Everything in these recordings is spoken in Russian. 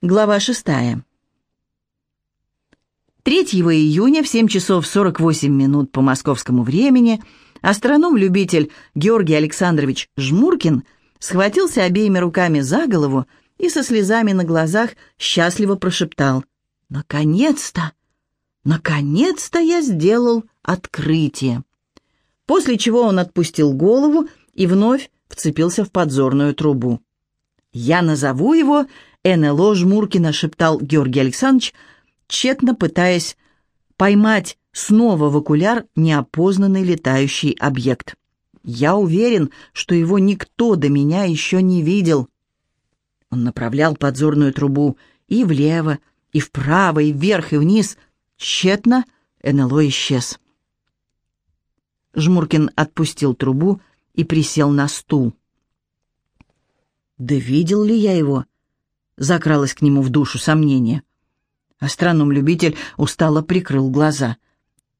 Глава шестая. 3 июня в 7 часов 48 минут по московскому времени астроном-любитель Георгий Александрович Жмуркин схватился обеими руками за голову и со слезами на глазах счастливо прошептал «Наконец-то! Наконец-то я сделал открытие!» После чего он отпустил голову и вновь вцепился в подзорную трубу. «Я назову его НЛО Жмуркина», — шептал Георгий Александрович, тщетно пытаясь поймать снова в окуляр неопознанный летающий объект. «Я уверен, что его никто до меня еще не видел». Он направлял подзорную трубу и влево, и вправо, и вверх, и вниз. Тщетно НЛО исчез. Жмуркин отпустил трубу и присел на стул. «Да видел ли я его?» Закралось к нему в душу сомнение. Астроном-любитель устало прикрыл глаза.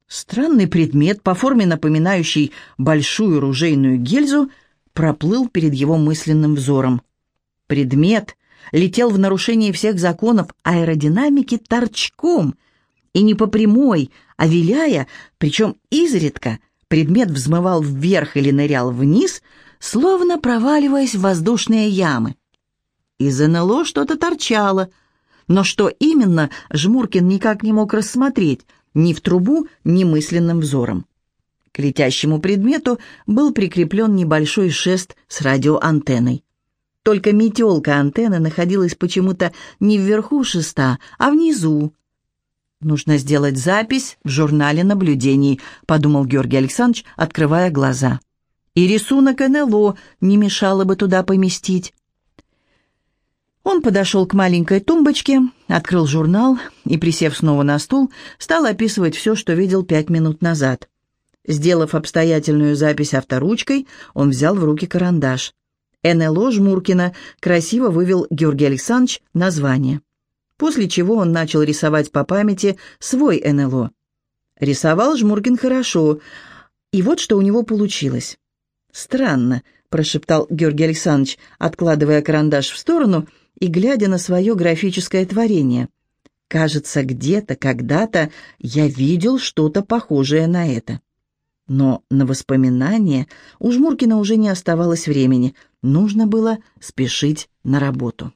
Странный предмет, по форме напоминающий большую ружейную гильзу, проплыл перед его мысленным взором. Предмет летел в нарушении всех законов аэродинамики торчком, и не по прямой, а виляя, причем изредка, предмет взмывал вверх или нырял вниз, словно проваливаясь в воздушные ямы. Из НЛО что-то торчало, но что именно, Жмуркин никак не мог рассмотреть ни в трубу, ни мысленным взором. К летящему предмету был прикреплен небольшой шест с радиоантенной. Только метелка антенны находилась почему-то не вверху шеста, а внизу. «Нужно сделать запись в журнале наблюдений», — подумал Георгий Александрович, открывая глаза. «И рисунок НЛО не мешало бы туда поместить». Он подошел к маленькой тумбочке, открыл журнал и, присев снова на стул, стал описывать все, что видел пять минут назад. Сделав обстоятельную запись авторучкой, он взял в руки карандаш. НЛО Жмуркина красиво вывел Георгий Александрович название. После чего он начал рисовать по памяти свой НЛО. Рисовал Жмуркин хорошо, и вот что у него получилось. «Странно», — прошептал Георгий Александрович, откладывая карандаш в сторону — и глядя на свое графическое творение. Кажется, где-то, когда-то я видел что-то похожее на это. Но на воспоминания у Жмуркина уже не оставалось времени, нужно было спешить на работу.